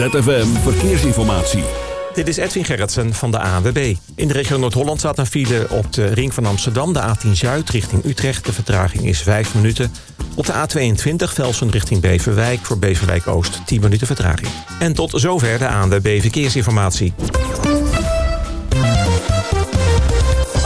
ZFM Verkeersinformatie. Dit is Edwin Gerritsen van de ANWB. In de regio Noord-Holland staat een file op de ring van Amsterdam... de A10 Zuid richting Utrecht. De vertraging is 5 minuten. Op de A22 Velsen richting Beverwijk. Voor Beverwijk Oost 10 minuten vertraging. En tot zover de ANWB Verkeersinformatie.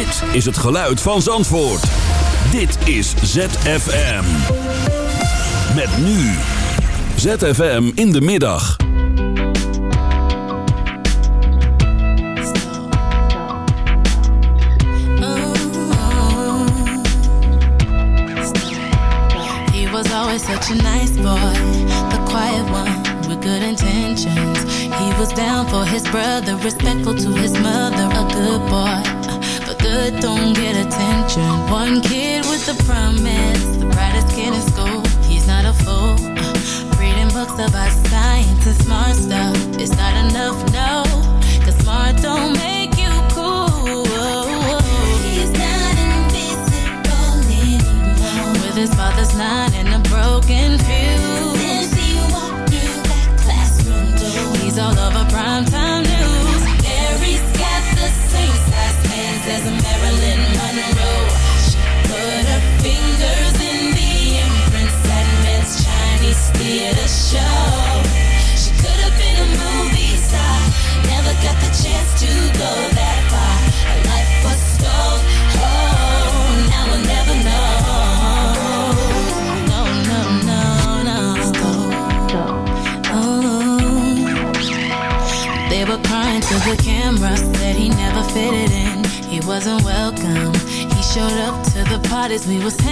Dit is het geluid van Zandvoort. Dit is ZFM. Met nu. ZFM in de middag. He was always such a nice boy, the quiet one with good intentions. He was down for his brother, respectful to his mother, a good boy. Good don't get attention. One kid with a promise, the brightest kid in school. He's not a fool. Uh, reading books about science and smart stuff. It's not enough, no. Cause smart don't make you cool. He's not invisible anymore. With his father's nine and a broken fuse. Since he walked through that classroom door. He's all over primetime news. As a Marilyn Monroe. We with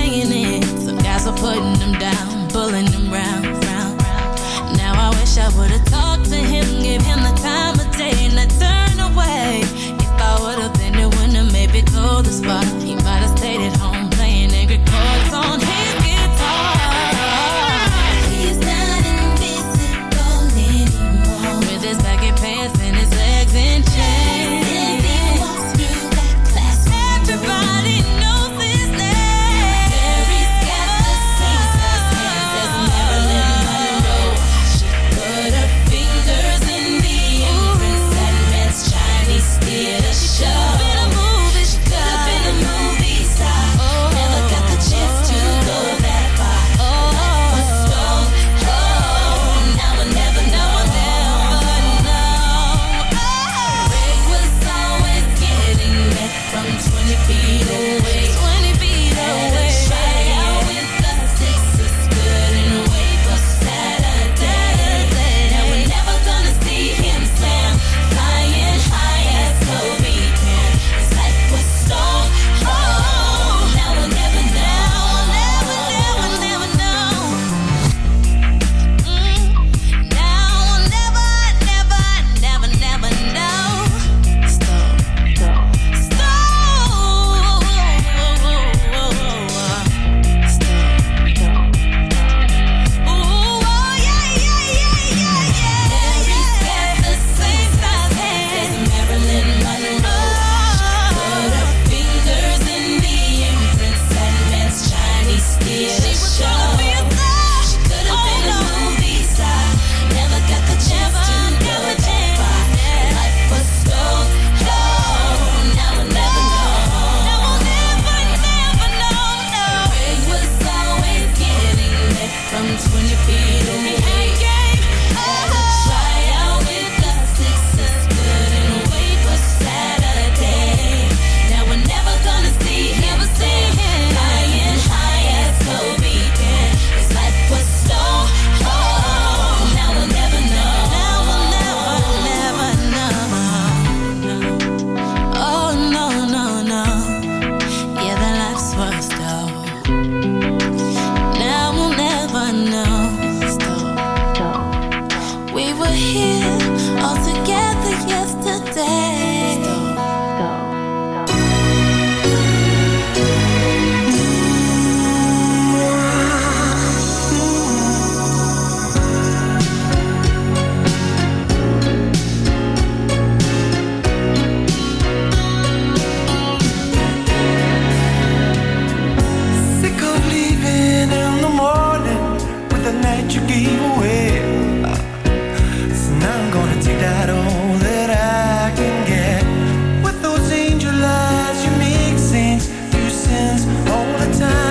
time.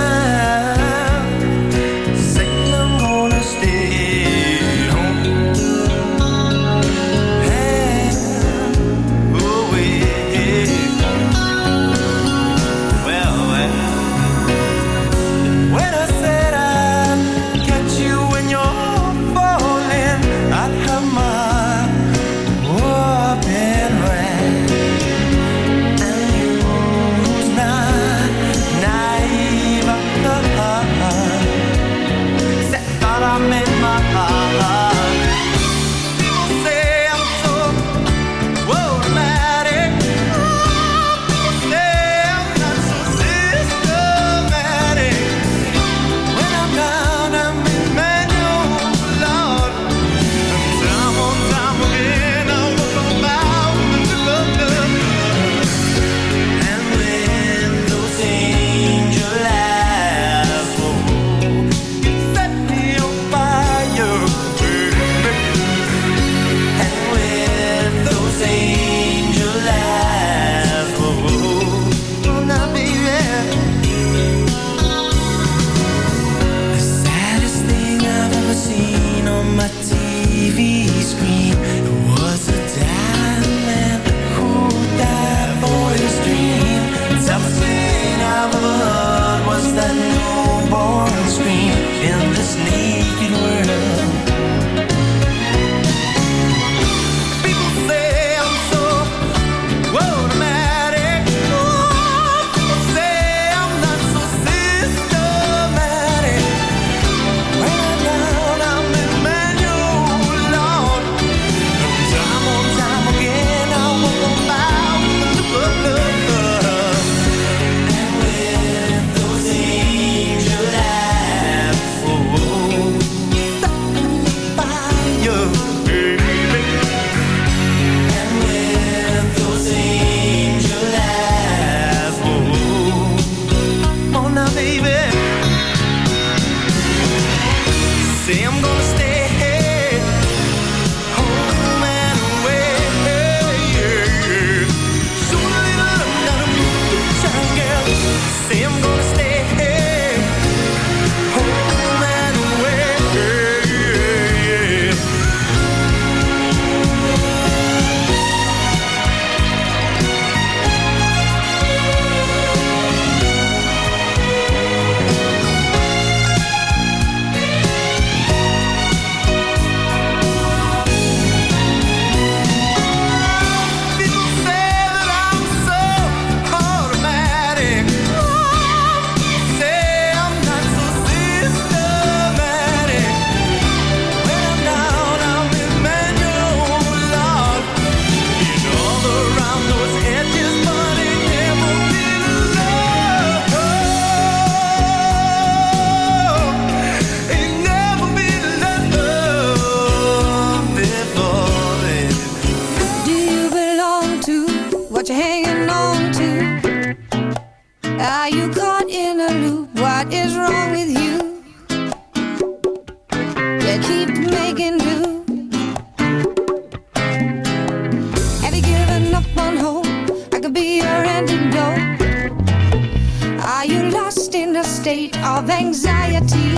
lost in a state of anxiety.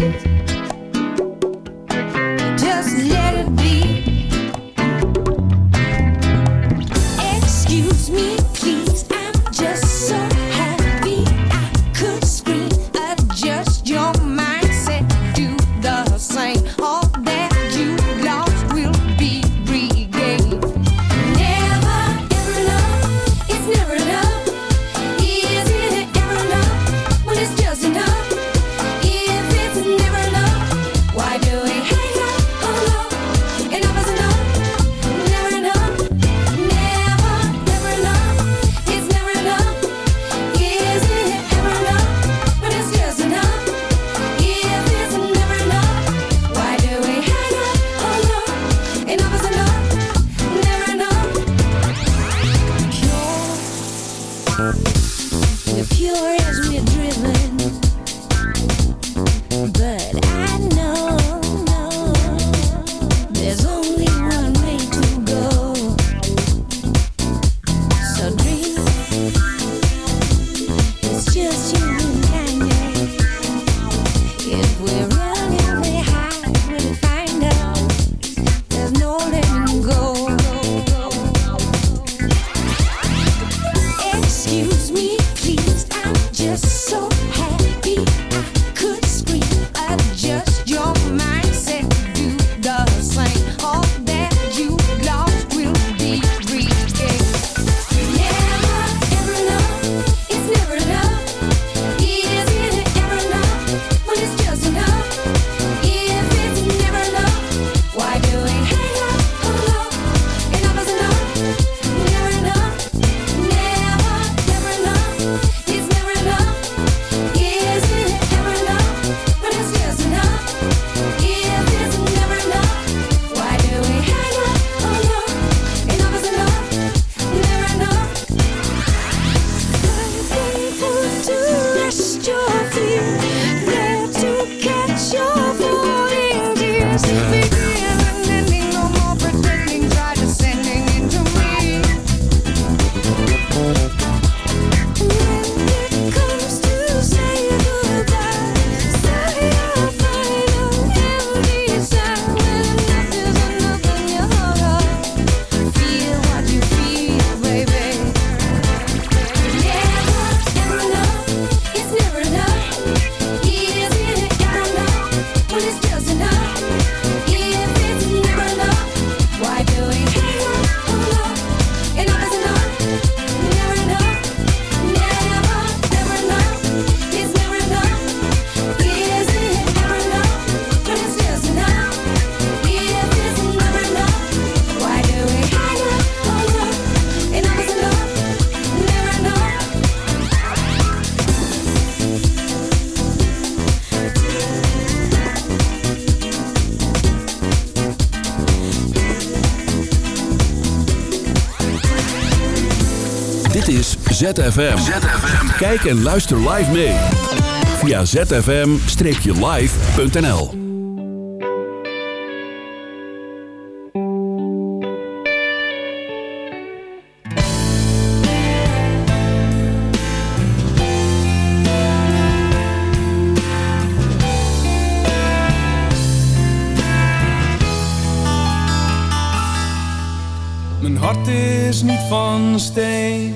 Just let it be. Excuse me. ZFM. Kijk en luister live mee. Via zfm-live.nl Mijn hart is niet van steen,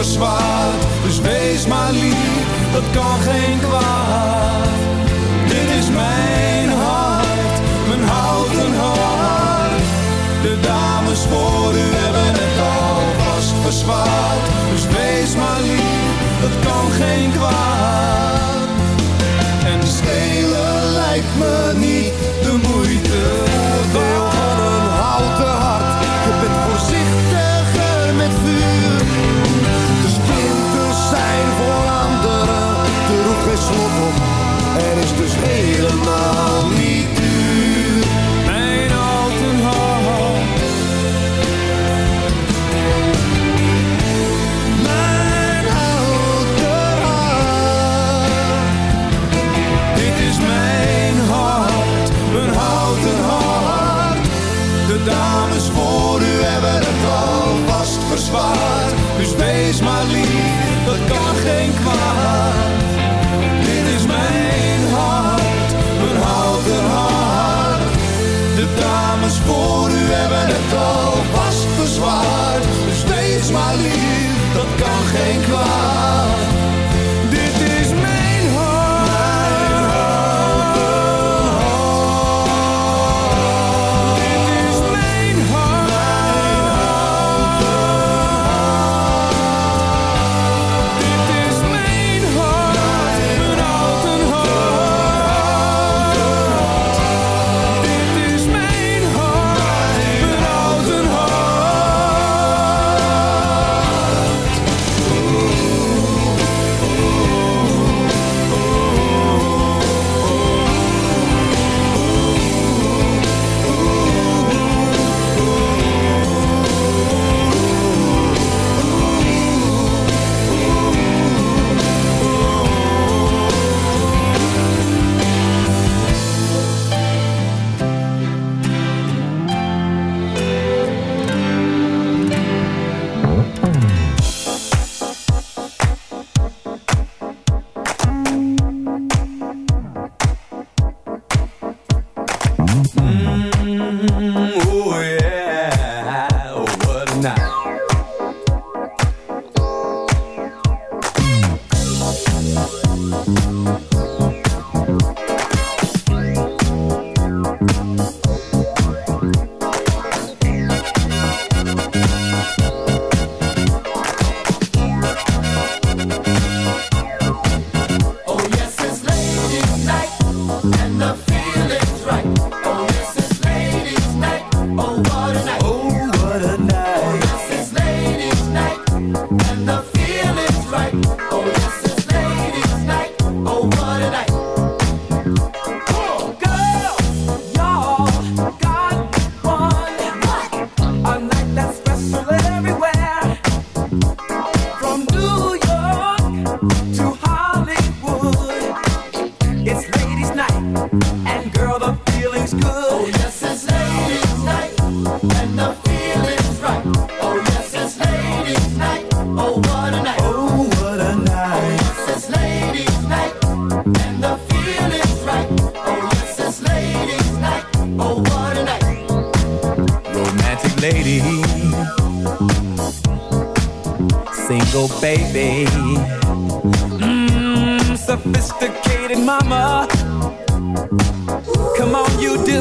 Dus wees maar lief, dat kan geen kwaad. Dit is mijn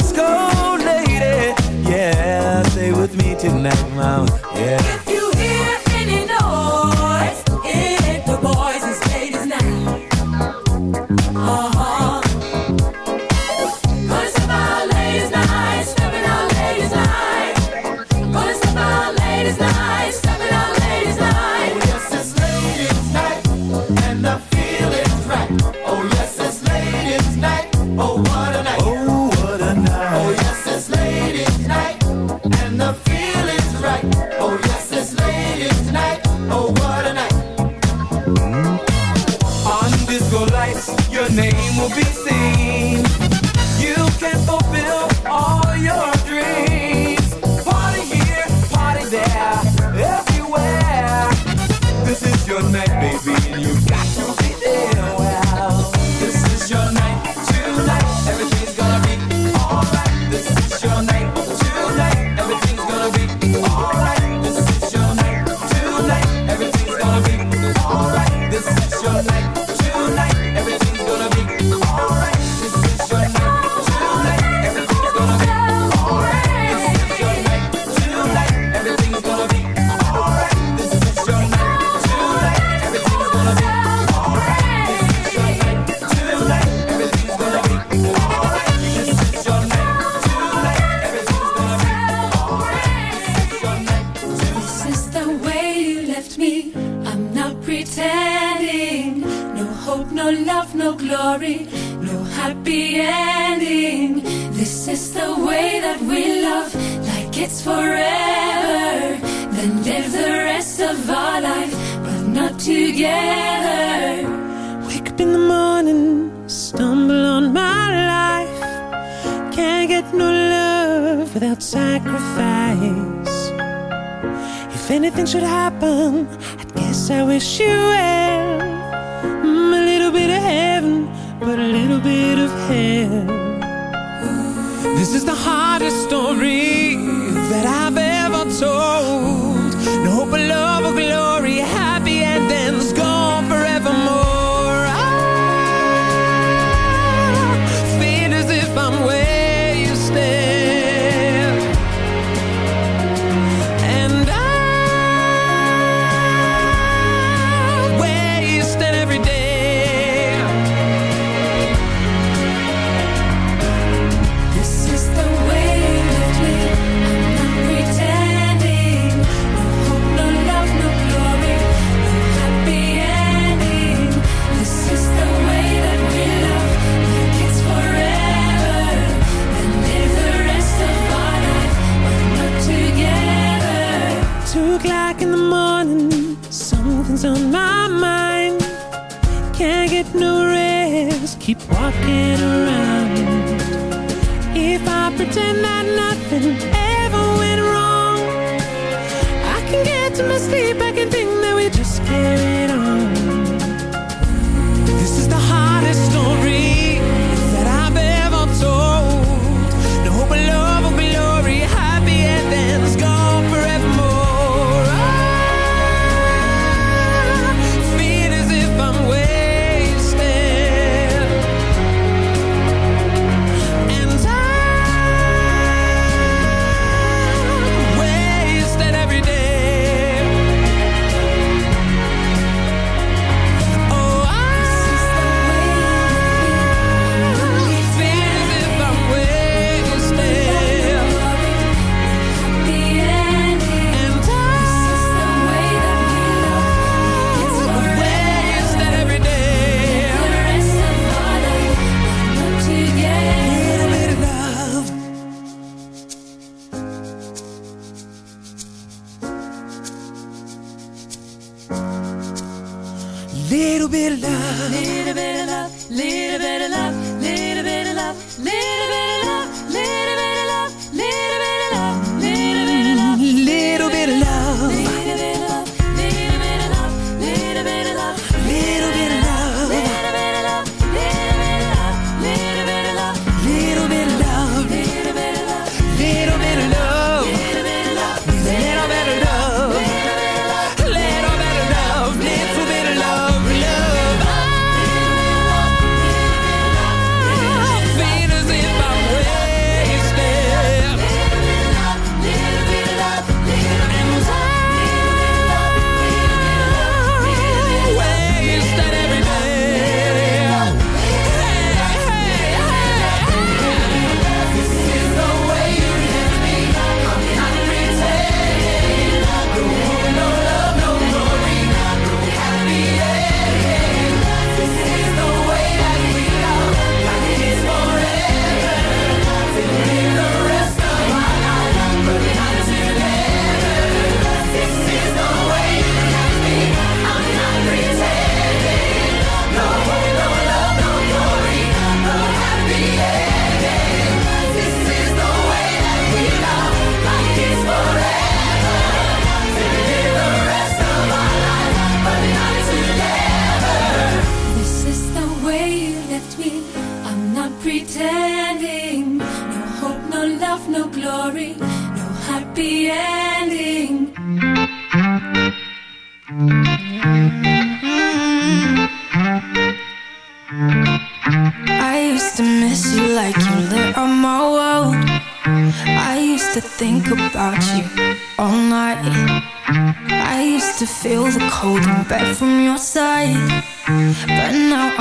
let's go, lady. Yeah, stay with me tonight, my together. Wake up in the morning, stumble on my life. Can't get no love without sacrifice. If anything should happen, I guess I wish you well. Mm, a little bit of heaven, but a little bit of hell. This is the hardest story.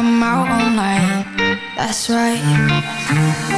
I'm out all night, that's right.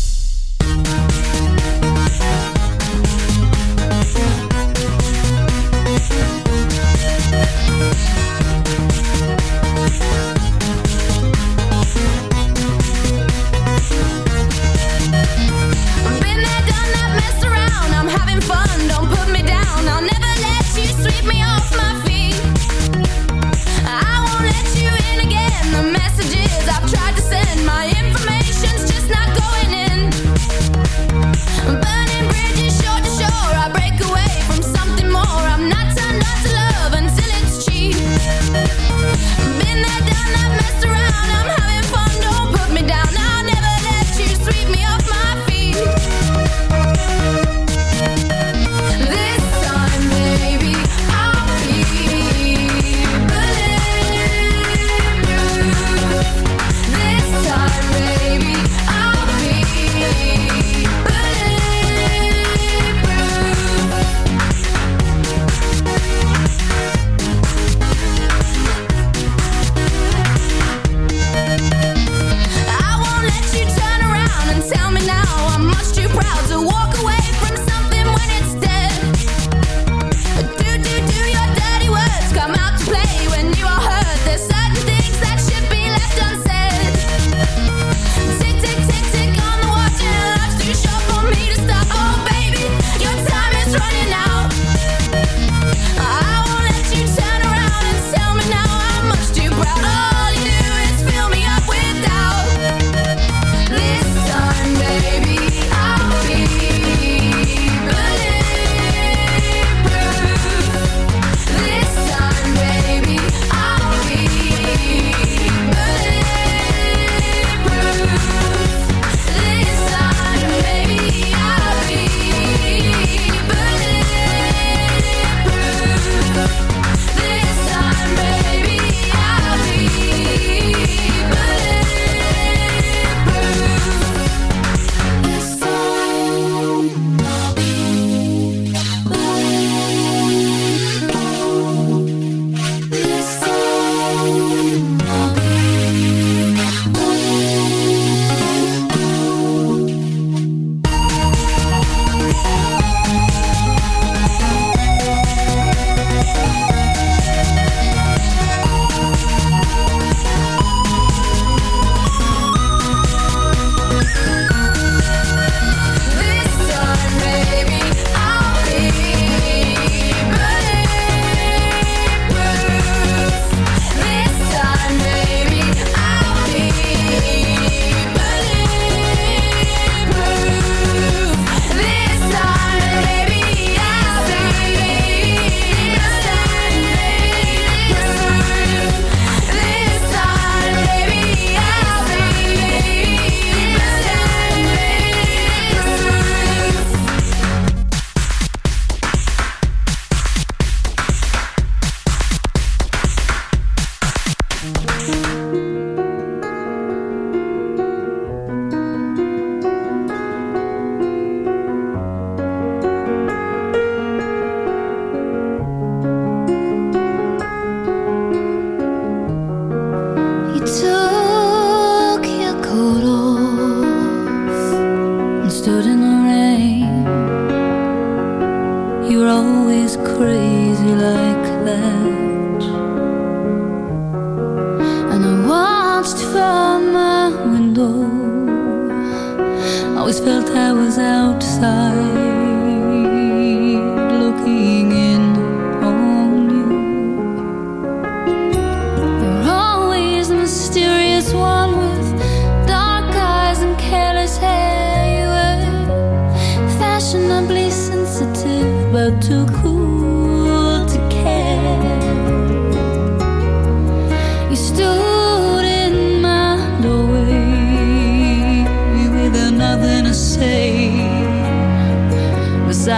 a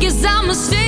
Cause I'm a sinner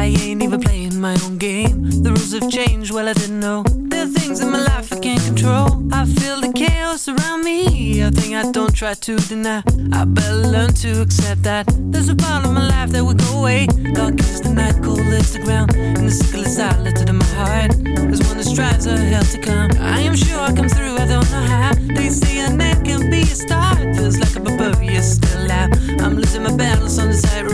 I ain't even playing my own game. The rules have changed, well, I didn't know. There are things in my life I can't control. I feel the chaos around me, a thing I don't try to deny. I better learn to accept that. There's a part of my life that would go away. Dark is the night, cold is the ground. And the sickle is lifted in my heart. There's one that strives a hell to come. I am sure I come through, I don't know how. They say a man can be a star. Feels like a barbarian still out. I'm losing my balance on the side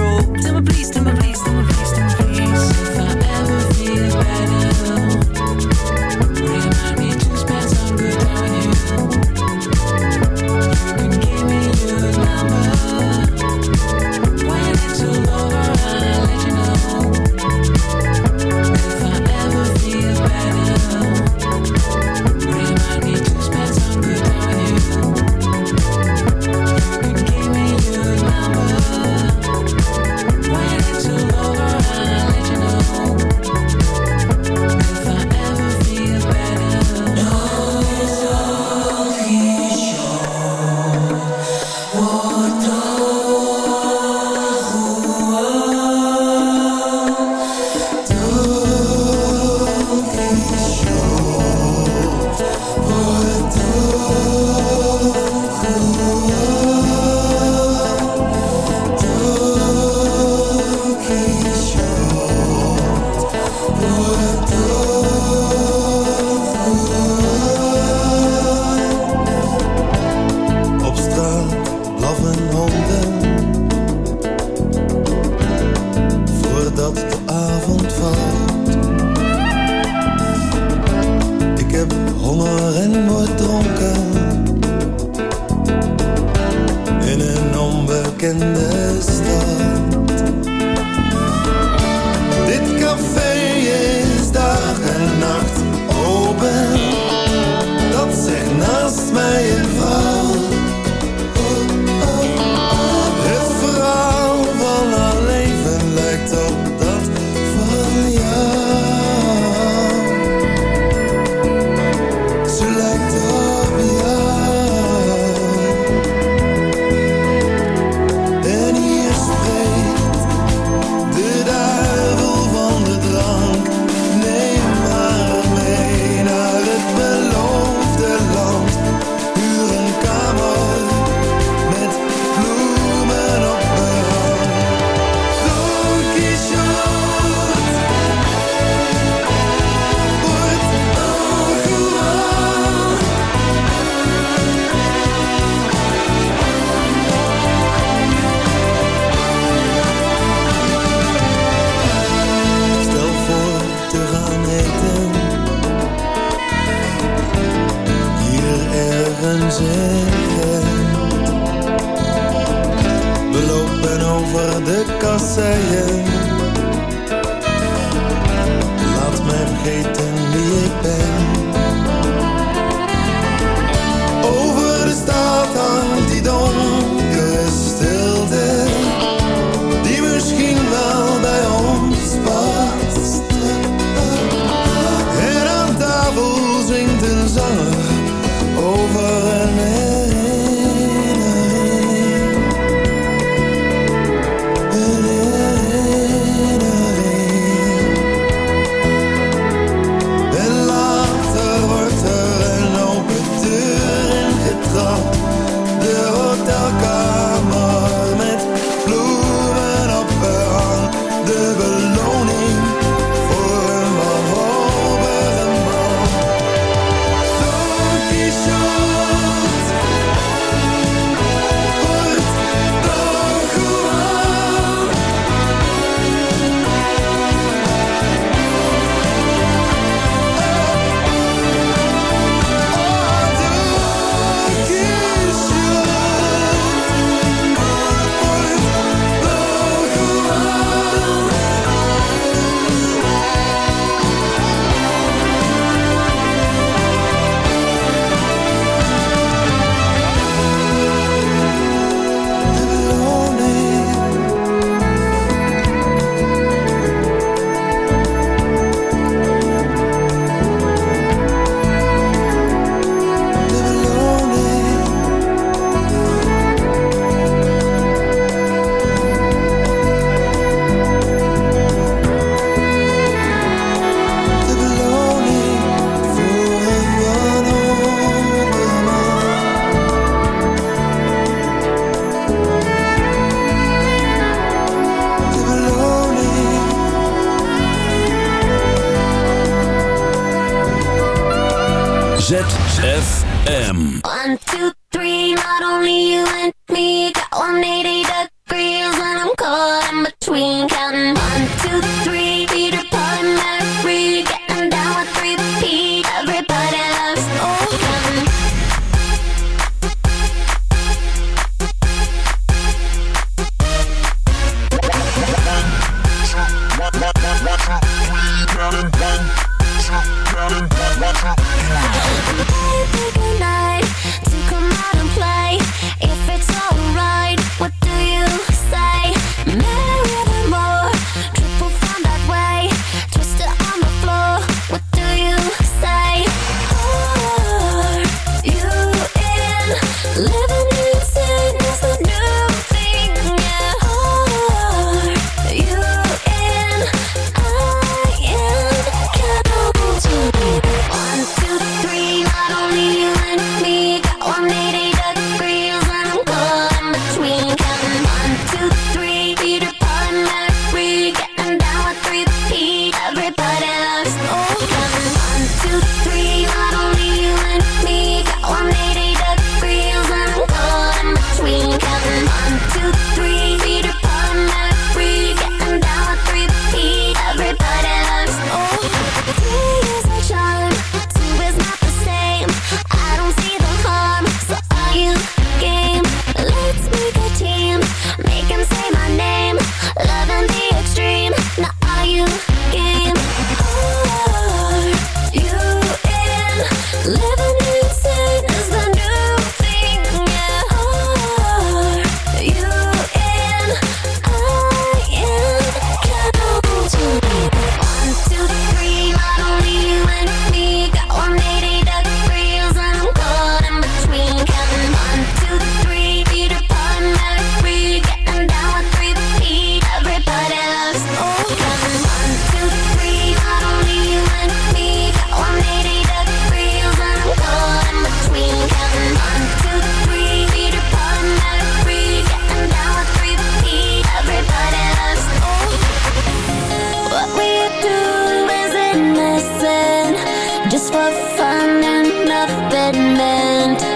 for fun and nothing meant.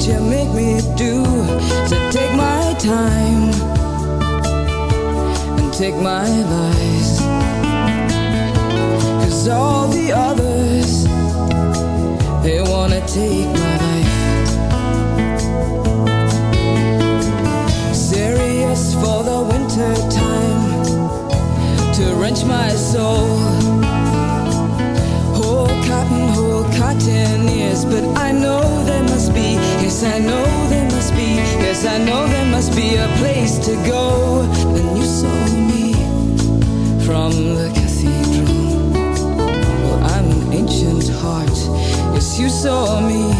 What you make me do to take my time and take my lies? Cause all the others, they wanna take my life. Serious for the winter time to wrench my soul. Yes, I know there must be, yes, I know there must be a place to go. Then you saw me from the cathedral. Well, I'm an ancient heart, yes, you saw me